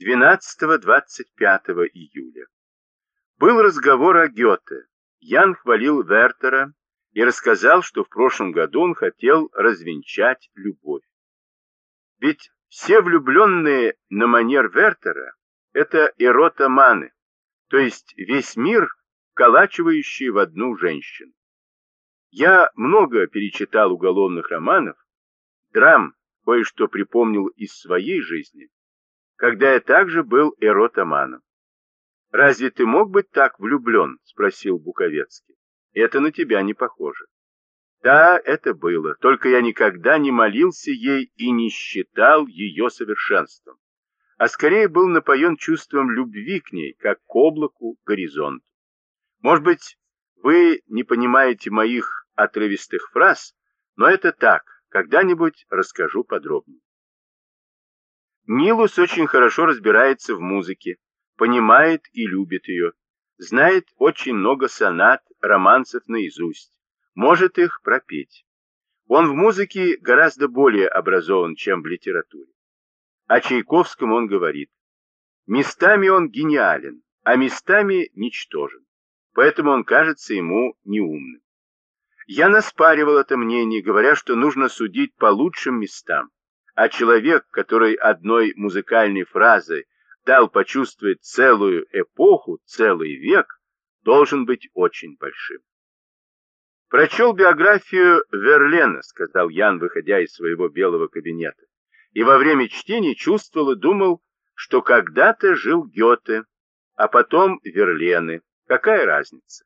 12-25 июля. Был разговор о Гёте. Ян хвалил Вертера и рассказал, что в прошлом году он хотел развенчать любовь. Ведь все влюбленные на манер Вертера – это эротоманы, то есть весь мир, вколачивающий в одну женщину. Я много перечитал уголовных романов, драм, кое-что припомнил из своей жизни, когда я также был эротоманом. «Разве ты мог быть так влюблен?» — спросил Буковецкий. «Это на тебя не похоже». Да, это было, только я никогда не молился ей и не считал ее совершенством, а скорее был напоен чувством любви к ней, как к облаку, горизонту. Может быть, вы не понимаете моих отрывистых фраз, но это так, когда-нибудь расскажу подробнее. Нилус очень хорошо разбирается в музыке, понимает и любит ее, знает очень много сонат, романсов наизусть, может их пропеть. Он в музыке гораздо более образован, чем в литературе. О Чайковском он говорит, местами он гениален, а местами ничтожен, поэтому он кажется ему неумным. Я наспаривал это мнение, говоря, что нужно судить по лучшим местам, а человек, который одной музыкальной фразой дал почувствовать целую эпоху, целый век, должен быть очень большим. Прочел биографию Верлена, сказал Ян, выходя из своего белого кабинета, и во время чтения чувствовал и думал, что когда-то жил Гёте, а потом Верлены. Какая разница?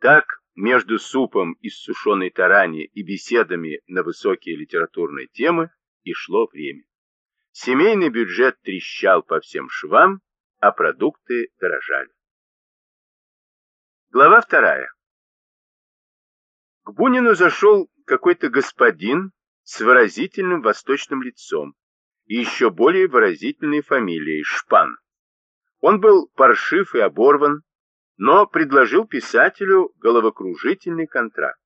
Так между супом из сушеной тарани и беседами на высокие литературные темы и шло время. Семейный бюджет трещал по всем швам, а продукты дорожали. Глава вторая. К Бунину зашел какой-то господин с выразительным восточным лицом и еще более выразительной фамилией Шпан. Он был паршив и оборван, но предложил писателю головокружительный контракт.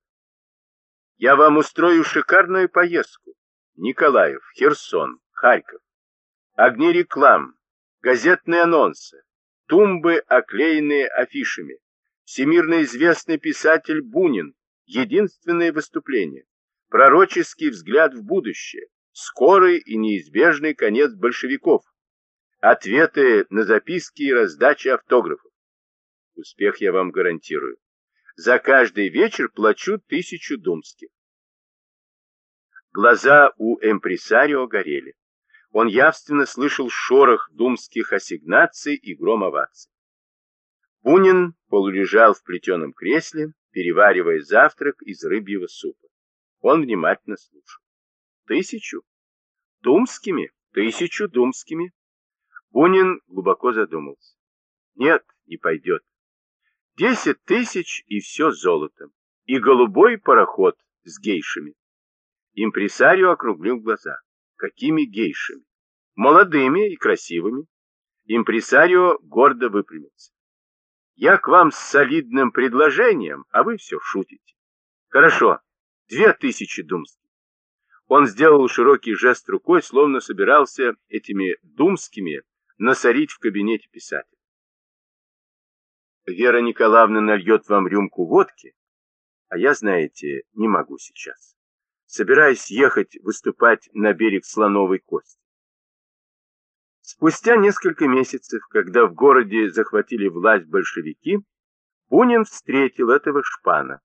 Я вам устрою шикарную поездку. Николаев, Херсон, Харьков. Огни реклам, газетные анонсы, тумбы, оклеенные афишами. Всемирно известный писатель Бунин, единственное выступление. Пророческий взгляд в будущее. Скорый и неизбежный конец большевиков. Ответы на записки и раздача автографов. Успех я вам гарантирую. За каждый вечер плачу тысячу думских. Глаза у эмпресарио горели. Он явственно слышал шорох думских ассигнаций и гром оваций. Бунин полулежал в плетеном кресле, переваривая завтрак из рыбьего супа. Он внимательно слушал. Тысячу? Думскими? Тысячу думскими? Бунин глубоко задумался. Нет, не пойдет. Десять тысяч и все золотом. И голубой пароход с гейшами. Импресарио округлил глаза. Какими гейшами? Молодыми и красивыми. Импресарио гордо выпрямился. Я к вам с солидным предложением, а вы все шутите. Хорошо, две тысячи думских. Он сделал широкий жест рукой, словно собирался этими думскими насорить в кабинете писателя. Вера Николаевна нальет вам рюмку водки, а я, знаете, не могу сейчас. Собираюсь ехать выступать на берег Слоновой Кости. Спустя несколько месяцев, когда в городе захватили власть большевики, Бунин встретил этого шпана.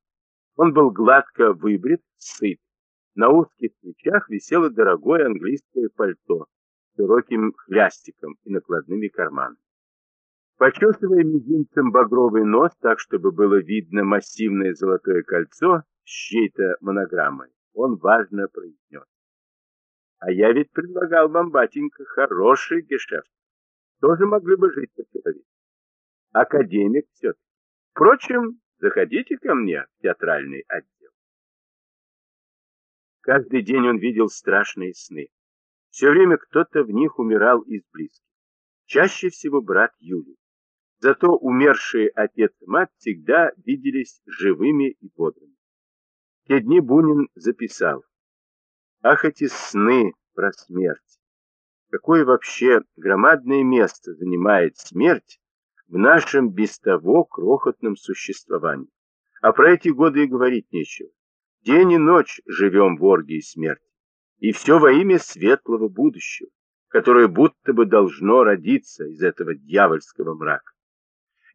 Он был гладко выбрит, сыт. На узких плечах висело дорогое английское пальто с широким хлястиком и накладными карманами. Почесывая мизинцем багровый нос, так, чтобы было видно массивное золотое кольцо с чьей-то монограммой, он важно произнес. А я ведь предлагал вам, батенька, хороший гешефт. Тоже могли бы жить по-человеку. Академик все-таки. Впрочем, заходите ко мне в театральный отдел. Каждый день он видел страшные сны. Все время кто-то в них умирал из близких. Чаще всего брат Юлий. Зато умершие отец и мать всегда виделись живыми и бодрыми. те дни Бунин записал. Ах, эти сны про смерть! какое вообще громадное место занимает смерть в нашем без того крохотном существовании. А про эти годы и говорить нечего. День и ночь живем в оргии смерти. И все во имя светлого будущего, которое будто бы должно родиться из этого дьявольского мрака.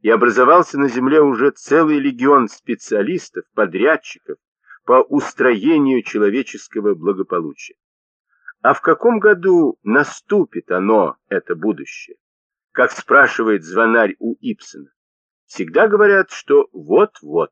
И образовался на земле уже целый легион специалистов, подрядчиков по устроению человеческого благополучия. А в каком году наступит оно, это будущее? Как спрашивает звонарь у Ипсона. Всегда говорят, что вот-вот.